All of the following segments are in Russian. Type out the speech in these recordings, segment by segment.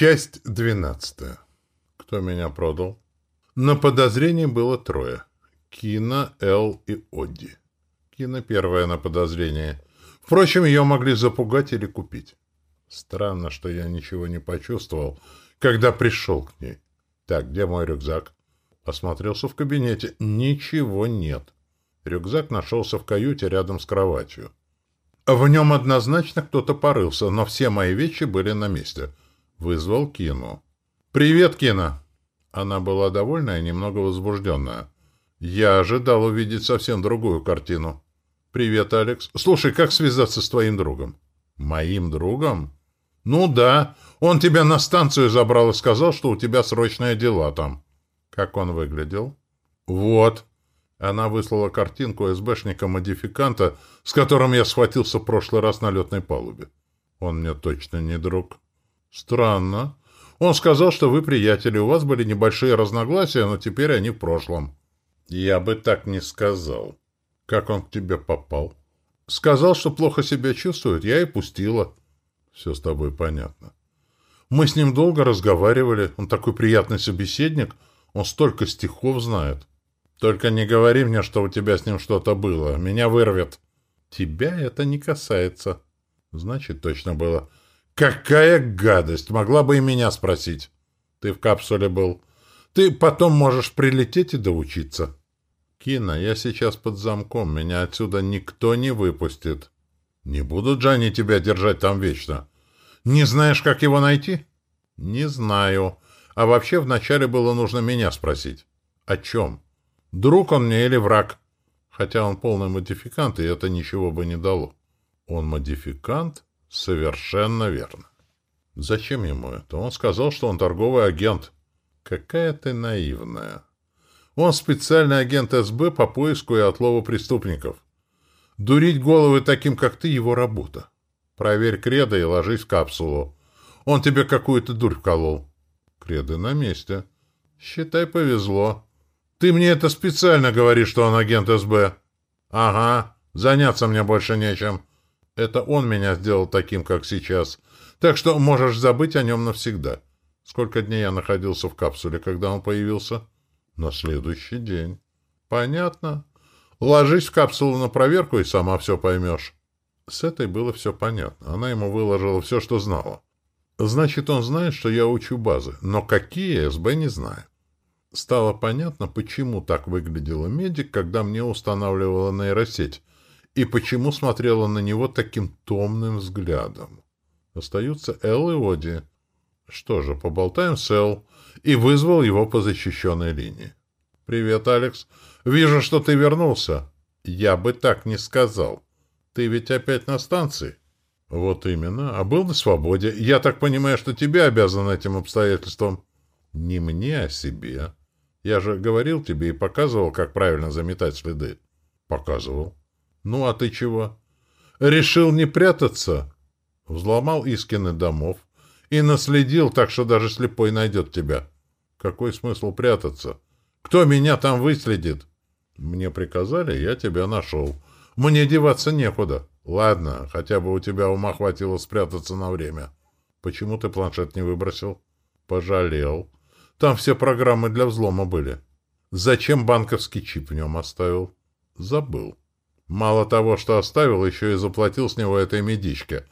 Часть двенадцатая. Кто меня продал? На подозрении было трое. Кина, Эл и Одди. Кина первая на подозрение. Впрочем, ее могли запугать или купить. Странно, что я ничего не почувствовал, когда пришел к ней. Так, где мой рюкзак? Осмотрелся в кабинете. Ничего нет. Рюкзак нашелся в каюте рядом с кроватью. В нем однозначно кто-то порылся, но все мои вещи были на месте. Вызвал Кину. «Привет, Кина!» Она была довольная и немного возбужденная. Я ожидал увидеть совсем другую картину. «Привет, Алекс. Слушай, как связаться с твоим другом?» «Моим другом?» «Ну да. Он тебя на станцию забрал и сказал, что у тебя срочные дела там». «Как он выглядел?» «Вот». Она выслала картинку СБшника-модификанта, с которым я схватился в прошлый раз на летной палубе. Он мне точно не друг. Странно. Он сказал, что вы приятели, у вас были небольшие разногласия, но теперь они в прошлом. Я бы так не сказал. Как он к тебе попал? Сказал, что плохо себя чувствует, я и пустила. Все с тобой понятно. Мы с ним долго разговаривали, он такой приятный собеседник, он столько стихов знает. Только не говори мне, что у тебя с ним что-то было. Меня вырвет. Тебя это не касается. Значит, точно было. Какая гадость! Могла бы и меня спросить. Ты в капсуле был. Ты потом можешь прилететь и доучиться. Кина, я сейчас под замком. Меня отсюда никто не выпустит. Не будут же они тебя держать там вечно. Не знаешь, как его найти? Не знаю. А вообще вначале было нужно меня спросить. О чем? Друг он мне или враг? Хотя он полный модификант, и это ничего бы не дало. Он модификант? Совершенно верно. Зачем ему это? Он сказал, что он торговый агент. Какая ты наивная. Он специальный агент СБ по поиску и отлову преступников. Дурить головы таким, как ты, его работа. Проверь кредо и ложись в капсулу. Он тебе какую-то дурь вколол. Кредо на месте. Считай, повезло. Ты мне это специально говоришь, что он агент СБ. Ага, заняться мне больше нечем. Это он меня сделал таким, как сейчас. Так что можешь забыть о нем навсегда. Сколько дней я находился в капсуле, когда он появился? На следующий день. Понятно. Ложись в капсулу на проверку и сама все поймешь. С этой было все понятно. Она ему выложила все, что знала. Значит, он знает, что я учу базы. Но какие, СБ не знает. Стало понятно, почему так выглядела медик, когда мне устанавливала нейросеть, и почему смотрела на него таким томным взглядом. Остаются Эл и Оди. Что же, поболтаем с Эл, и вызвал его по защищенной линии. «Привет, Алекс. Вижу, что ты вернулся». «Я бы так не сказал. Ты ведь опять на станции?» «Вот именно. А был на свободе. Я так понимаю, что тебе обязан этим обстоятельством». «Не мне, а себе». Я же говорил тебе и показывал, как правильно заметать следы. Показывал. Ну, а ты чего? Решил не прятаться? Взломал Искины домов и наследил так, что даже слепой найдет тебя. Какой смысл прятаться? Кто меня там выследит? Мне приказали, я тебя нашел. Мне деваться некуда. Ладно, хотя бы у тебя ума хватило спрятаться на время. Почему ты планшет не выбросил? Пожалел. Там все программы для взлома были. Зачем банковский чип в нем оставил? Забыл. Мало того, что оставил, еще и заплатил с него этой медичке.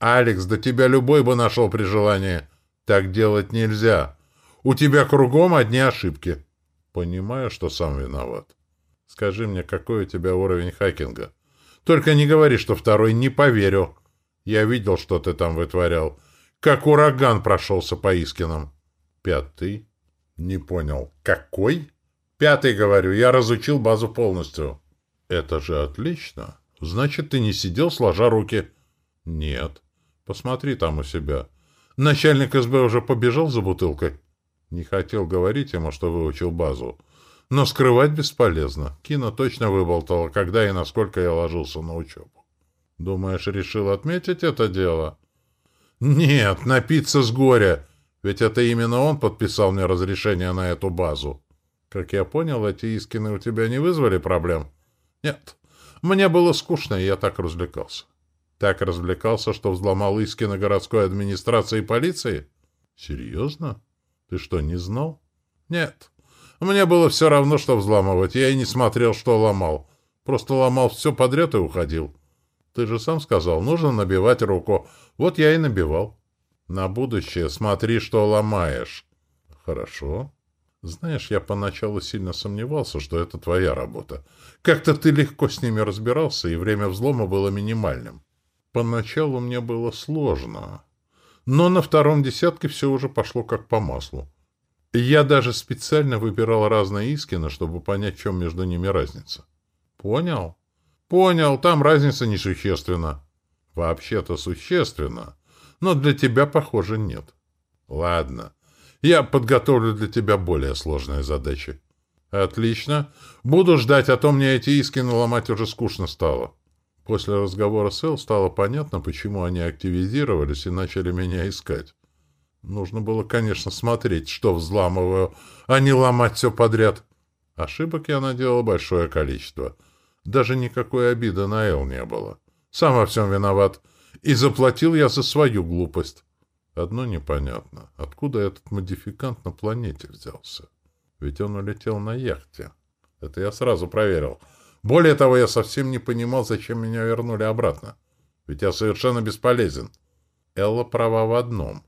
Алекс, да тебя любой бы нашел при желании. Так делать нельзя. У тебя кругом одни ошибки. Понимаю, что сам виноват. Скажи мне, какой у тебя уровень хакинга? Только не говори, что второй, не поверю. Я видел, что ты там вытворял. Как ураган прошелся по Искинам. Пятый. Не понял. Какой? Пятый, говорю. Я разучил базу полностью. Это же отлично. Значит, ты не сидел сложа руки? Нет. Посмотри там у себя. Начальник СБ уже побежал за бутылкой? Не хотел говорить ему, что выучил базу. Но скрывать бесполезно. Кино точно выболтало, когда и насколько я ложился на учебу. Думаешь, решил отметить это дело? Нет, напиться с горя. Ведь это именно он подписал мне разрешение на эту базу. Как я понял, эти Искины у тебя не вызвали проблем? Нет. Мне было скучно, и я так развлекался. Так развлекался, что взломал Искины городской администрации и полиции? Серьезно? Ты что, не знал? Нет. Мне было все равно, что взламывать. Я и не смотрел, что ломал. Просто ломал все подряд и уходил. Ты же сам сказал, нужно набивать руку. Вот я и набивал. На будущее смотри, что ломаешь. Хорошо. Знаешь, я поначалу сильно сомневался, что это твоя работа. Как-то ты легко с ними разбирался, и время взлома было минимальным. Поначалу мне было сложно. Но на втором десятке все уже пошло как по маслу. Я даже специально выбирал разные Искины, чтобы понять, в чем между ними разница. Понял? Понял, там разница несущественна. Вообще-то существенно, но для тебя, похоже, нет. Ладно, я подготовлю для тебя более сложные задачи. Отлично. Буду ждать, а то мне эти Искины ломать уже скучно стало. После разговора с Эл стало понятно, почему они активизировались и начали меня искать. Нужно было, конечно, смотреть, что взламываю, а не ломать все подряд. Ошибок я наделал большое количество. Даже никакой обиды на Эл не было. Сам во всем виноват. И заплатил я за свою глупость. Одно непонятно. Откуда этот модификант на планете взялся? Ведь он улетел на яхте. Это я сразу проверил. Более того, я совсем не понимал, зачем меня вернули обратно. Ведь я совершенно бесполезен. Элла права в одном.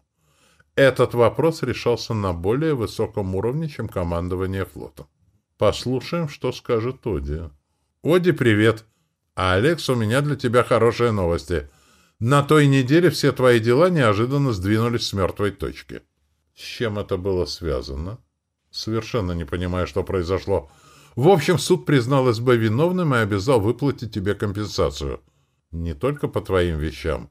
Этот вопрос решался на более высоком уровне, чем командование флотом. Послушаем, что скажет Оди. Оди, привет. А, Алекс, у меня для тебя хорошие новости. На той неделе все твои дела неожиданно сдвинулись с мертвой точки. С чем это было связано? Совершенно не понимаю, что произошло. В общем, суд признал СБ виновным и обязал выплатить тебе компенсацию. Не только по твоим вещам,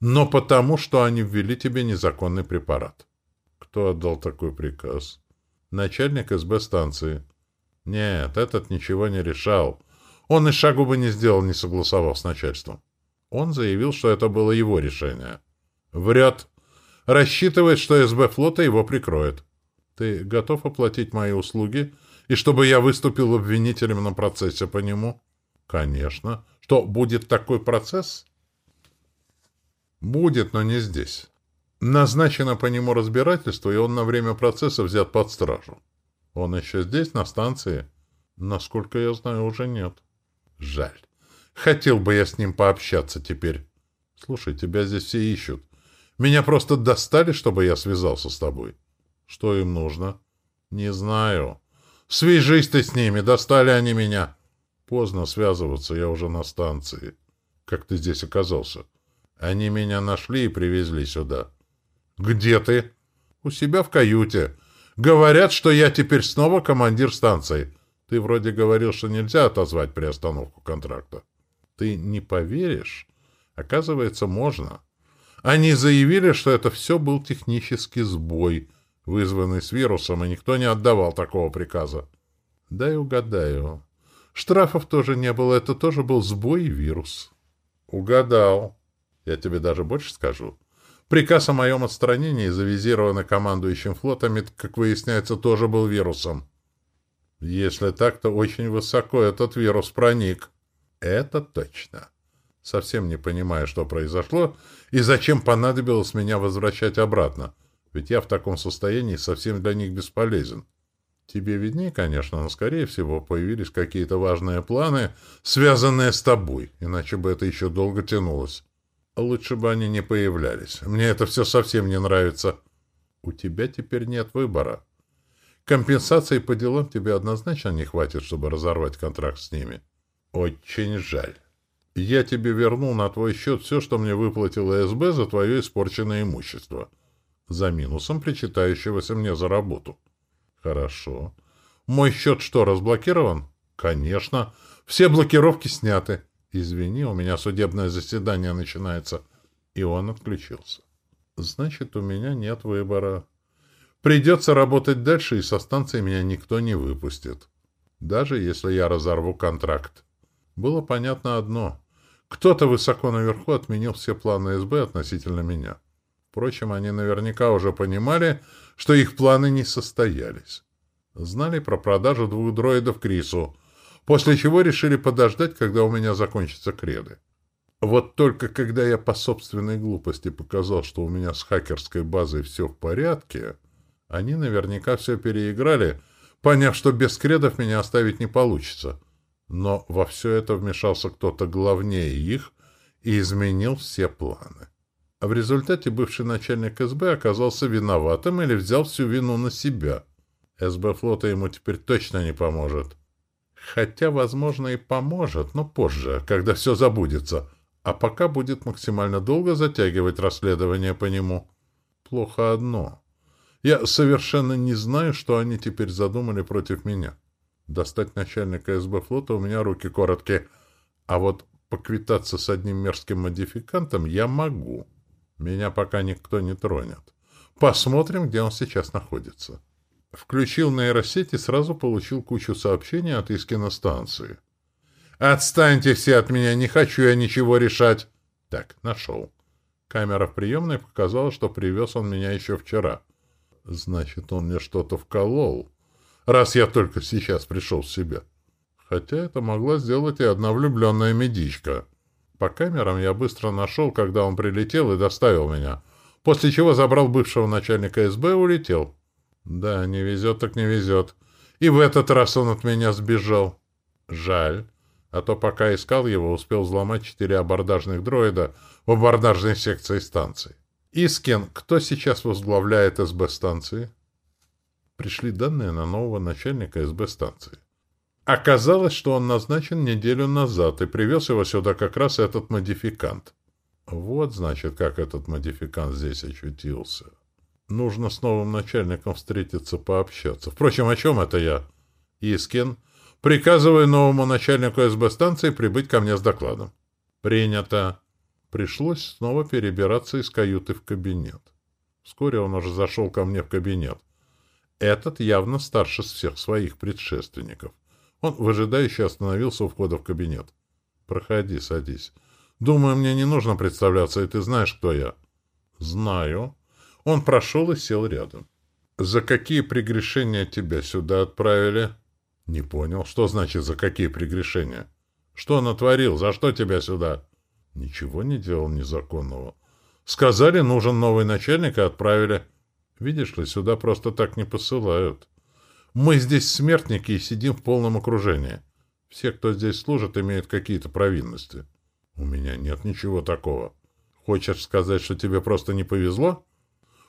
но потому, что они ввели тебе незаконный препарат. Кто отдал такой приказ? Начальник СБ станции. Нет, этот ничего не решал. Он и шагу бы не сделал, не согласовав с начальством. Он заявил, что это было его решение. Врет. Рассчитывает, что СБ флота его прикроет. Ты готов оплатить мои услуги — и чтобы я выступил обвинителем на процессе по нему? Конечно. Что, будет такой процесс? Будет, но не здесь. Назначено по нему разбирательство, и он на время процесса взят под стражу. Он еще здесь, на станции? Насколько я знаю, уже нет. Жаль. Хотел бы я с ним пообщаться теперь. Слушай, тебя здесь все ищут. Меня просто достали, чтобы я связался с тобой. Что им нужно? Не знаю. Свяжись ты с ними, достали они меня. Поздно связываться, я уже на станции. Как ты здесь оказался? Они меня нашли и привезли сюда. Где ты? У себя в каюте. Говорят, что я теперь снова командир станции. Ты вроде говорил, что нельзя отозвать приостановку контракта. Ты не поверишь? Оказывается, можно. Они заявили, что это все был технический сбой — вызванный с вирусом, и никто не отдавал такого приказа. Дай угадаю. Штрафов тоже не было, это тоже был сбой и вирус. Угадал. Я тебе даже больше скажу. Приказ о моем отстранении, завизированный командующим флотами, как выясняется, тоже был вирусом. Если так, то очень высоко этот вирус проник. Это точно. Совсем не понимаю, что произошло и зачем понадобилось меня возвращать обратно. Ведь я в таком состоянии совсем для них бесполезен. Тебе виднее, конечно, но, скорее всего, появились какие-то важные планы, связанные с тобой, иначе бы это еще долго тянулось. Лучше бы они не появлялись. Мне это все совсем не нравится. У тебя теперь нет выбора. Компенсации по делам тебе однозначно не хватит, чтобы разорвать контракт с ними. Очень жаль. Я тебе верну на твой счет все, что мне выплатила СБ за твое испорченное имущество за минусом причитающегося мне за работу. Хорошо. Мой счет что, разблокирован? Конечно. Все блокировки сняты. Извини, у меня судебное заседание начинается. И он отключился. Значит, у меня нет выбора. Придется работать дальше, и со станции меня никто не выпустит. Даже если я разорву контракт. Было понятно одно. Кто-то высоко наверху отменил все планы СБ относительно меня. Впрочем, они наверняка уже понимали, что их планы не состоялись. Знали про продажу двух дроидов Крису, после чего решили подождать, когда у меня закончатся креды. Вот только когда я по собственной глупости показал, что у меня с хакерской базой все в порядке, они наверняка все переиграли, поняв, что без кредов меня оставить не получится. Но во все это вмешался кто-то главнее их и изменил все планы. А в результате бывший начальник СБ оказался виноватым или взял всю вину на себя. СБ флота ему теперь точно не поможет. Хотя, возможно, и поможет, но позже, когда все забудется — а пока будет максимально долго затягивать расследование по нему. Плохо одно. Я совершенно не знаю, что они теперь задумали против меня. Достать начальника СБ флота у меня руки короткие, а вот поквитаться с одним мерзким модификантом я могу. Меня пока никто не тронет. Посмотрим, где он сейчас находится. Включил нейросеть и сразу получил кучу сообщений от Искина станции. «Отстаньте все от меня, не хочу я ничего решать!» Так, нашел. Камера в приемной показала, что привез он меня еще вчера. Значит, он мне что-то вколол, раз я только сейчас пришел в себя. Хотя это могла сделать и одна влюбленная медичка. По камерам я быстро нашел, когда он прилетел и доставил меня, после чего забрал бывшего начальника СБ и улетел. Да, не везет так не везет. И в этот раз он от меня сбежал. Жаль. А то пока искал его, успел взломать четыре абордажных дроида в абордажной секции станции. Искин, кто сейчас возглавляет СБ-станции? Пришли данные на нового начальника СБ-станции. Оказалось, что он назначен неделю назад, и привез его сюда как раз этот модификант. Вот, значит, как этот модификант здесь очутился. Нужно с новым начальником встретиться, пообщаться. Впрочем, о чем это я? Искин Приказываю новому начальнику СБ-станции прибыть ко мне с докладом. Принято. Пришлось снова перебираться из каюты в кабинет. Вскоре он уже зашел ко мне в кабинет. Этот явно старше всех своих предшественников. Он выжидающе остановился у входа в кабинет. «Проходи, садись. Думаю, мне не нужно представляться, и ты знаешь, кто я». «Знаю». Он прошел и сел рядом. «За какие прегрешения тебя сюда отправили?» Не понял, что значит за какие прегрешения? Что натворил? За что тебя сюда? Ничего не делал незаконного. Сказали, нужен новый начальник, и отправили. Видишь ли, сюда просто так не посылают. Мы здесь смертники и сидим в полном окружении. Все, кто здесь служит, имеют какие-то провинности. У меня нет ничего такого. Хочешь сказать, что тебе просто не повезло?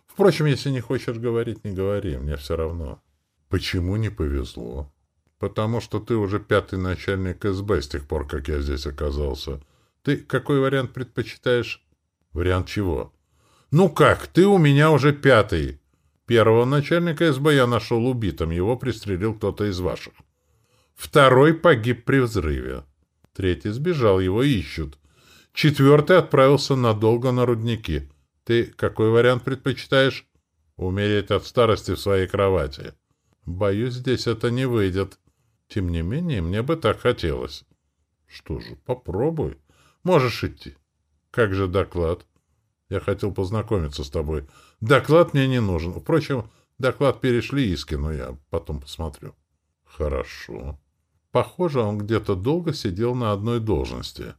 Впрочем, если не хочешь говорить, не говори, мне все равно. Почему не повезло? потому что ты уже пятый начальник СБ с тех пор, как я здесь оказался. Ты какой вариант предпочитаешь? Вариант чего? Ну как, ты у меня уже пятый. Первого начальника СБ я нашел убитым, его пристрелил кто-то из ваших. Второй погиб при взрыве. Третий сбежал, его ищут. Четвертый отправился надолго на рудники. Ты какой вариант предпочитаешь? Умереть от старости в своей кровати. Боюсь, здесь это не выйдет. Тем не менее, мне бы так хотелось. Что же, попробуй. Можешь идти. Как же доклад? Я хотел познакомиться с тобой. Доклад мне не нужен. Впрочем, доклад перешли иски, но я потом посмотрю. Хорошо. Похоже, он где-то долго сидел на одной должности,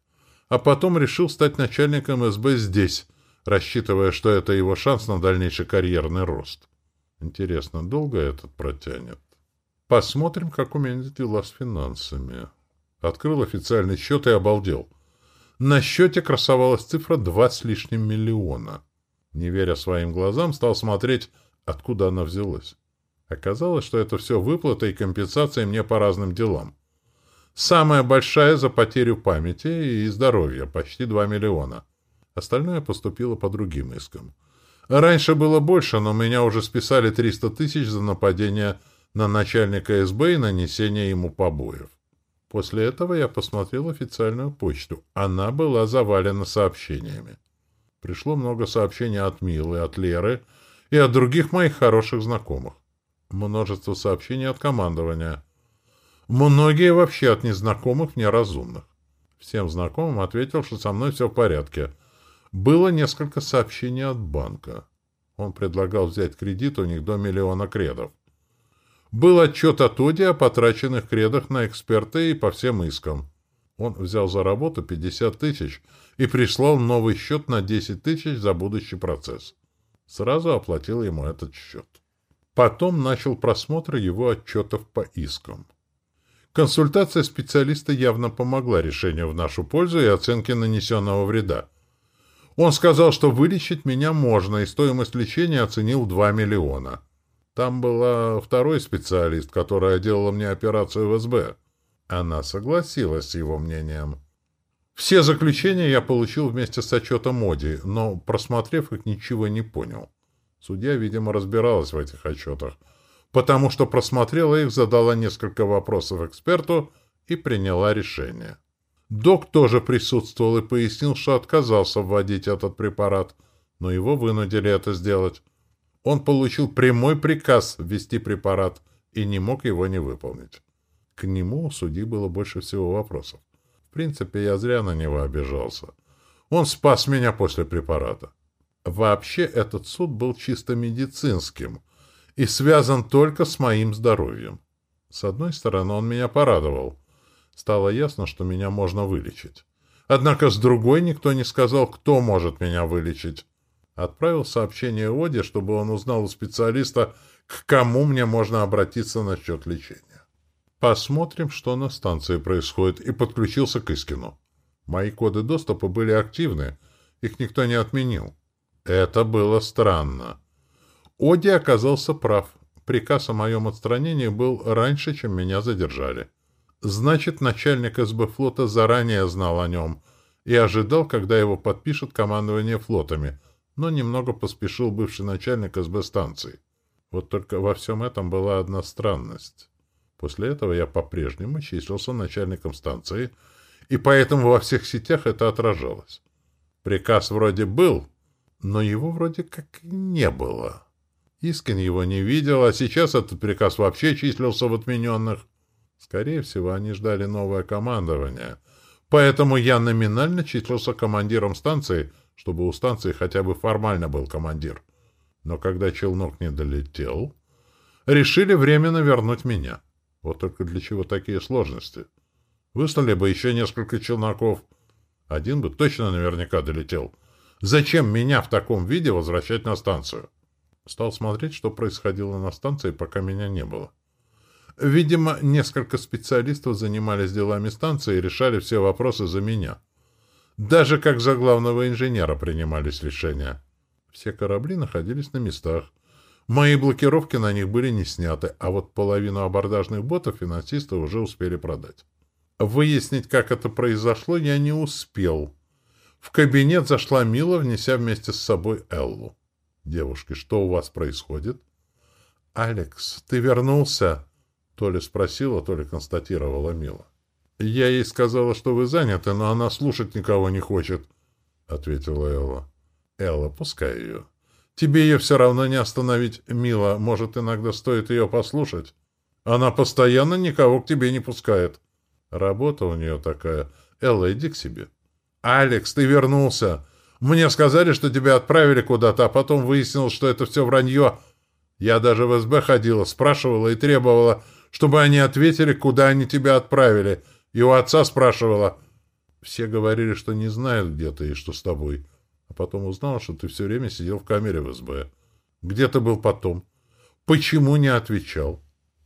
а потом решил стать начальником СБ здесь, рассчитывая, что это его шанс на дальнейший карьерный рост. Интересно, долго этот протянет? Посмотрим, как у меня дела с финансами. Открыл официальный счет и обалдел. На счете красовалась цифра два с лишним миллиона. Не веря своим глазам, стал смотреть, откуда она взялась. Оказалось, что это все выплата и компенсация мне по разным делам. Самая большая за потерю памяти и здоровья, почти 2 миллиона. Остальное поступило по другим искам. Раньше было больше, но меня уже списали 300 тысяч за нападение на начальника СБ и нанесение ему побоев. После этого я посмотрел официальную почту. Она была завалена сообщениями. Пришло много сообщений от Милы, от Леры и от других моих хороших знакомых. Множество сообщений от командования. Многие вообще от незнакомых мне разумных. Всем знакомым ответил, что со мной все в порядке. Было несколько сообщений от банка. Он предлагал взять кредит у них до миллиона кредов. Был отчет от Оди о потраченных кредах на эксперта и по всем искам. Он взял за работу 50 тысяч и прислал новый счет на 10 тысяч за будущий процесс. Сразу оплатил ему этот счет. Потом начал просмотр его отчетов по искам. Консультация специалиста явно помогла решению в нашу пользу и оценке нанесенного вреда. Он сказал, что вылечить меня можно, и стоимость лечения оценил в 2 миллиона. Там была второй специалист, которая делала мне операцию в СБ. Она согласилась с его мнением. Все заключения я получил вместе с отчетом Моди, но, просмотрев их, ничего не понял. Судья, видимо, разбиралась в этих отчетах, потому что просмотрела их, задала несколько вопросов эксперту и приняла решение. Док тоже присутствовал и пояснил, что отказался вводить этот препарат, но его вынудили это сделать. Он получил прямой приказ ввести препарат и не мог его не выполнить. К нему у судьи было больше всего вопросов. В принципе, я зря на него обижался. Он спас меня после препарата. Вообще, этот суд был чисто медицинским и связан только с моим здоровьем. С одной стороны, он меня порадовал. Стало ясно, что меня можно вылечить. Однако с другой никто не сказал, кто может меня вылечить. Отправил сообщение Оде, чтобы он узнал у специалиста, к кому мне можно обратиться насчет лечения. Посмотрим, что на станции происходит, и подключился к Искину. Мои коды доступа были активны, их никто не отменил. Это было странно. Оди оказался прав. Приказ о моем отстранении был раньше, чем меня задержали. Значит, начальник СБ флота заранее знал о нем и ожидал, когда его подпишет командование флотами, но немного поспешил бывший начальник СБ станции. Вот только во всем этом была одна странность. После этого я по-прежнему числился начальником станции, и поэтому во всех сетях это отражалось. Приказ вроде был, но его вроде как не было. Искин его не видел, а сейчас этот приказ вообще числился в отмененных. Скорее всего, они ждали новое командование. Поэтому я номинально числился командиром станции, чтобы у станции хотя бы формально был командир. Но когда челнок не долетел, решили временно вернуть меня. Вот только для чего такие сложности? Выслали бы еще несколько челноков. Один бы точно наверняка долетел. Зачем меня в таком виде возвращать на станцию? Стал смотреть, что происходило на станции, пока меня не было. Видимо, несколько специалистов занимались делами станции и решали все вопросы за меня. Даже как за главного инженера принимались решения. Все корабли находились на местах. Мои блокировки на них были не сняты, а вот половину абордажных ботов финансисты уже успели продать. Выяснить, как это произошло, я не успел. В кабинет зашла Мила, внеся вместе с собой Эллу. «Девушки, что у вас происходит?» «Алекс, ты вернулся?» То ли спросила, то ли констатировала Мила. «Я ей сказала, что вы заняты, но она слушать никого не хочет», — ответила Элла. «Элла, пускай ее. Тебе ее все равно не остановить, Мила. Может, иногда стоит ее послушать? Она постоянно никого к тебе не пускает. Работа у нее такая. Элла, иди к себе. Алекс, ты вернулся. Мне сказали, что тебя отправили куда-то, а потом выяснилось, что это все вранье. Я даже в СБ ходила, спрашивала и требовала, чтобы они ответили, куда они тебя отправили. И у отца спрашивала. Все говорили, что не знают, где ты и что с тобой. А потом узнал, что ты все время сидел в камере в СБ. Где ты был потом? Почему не отвечал?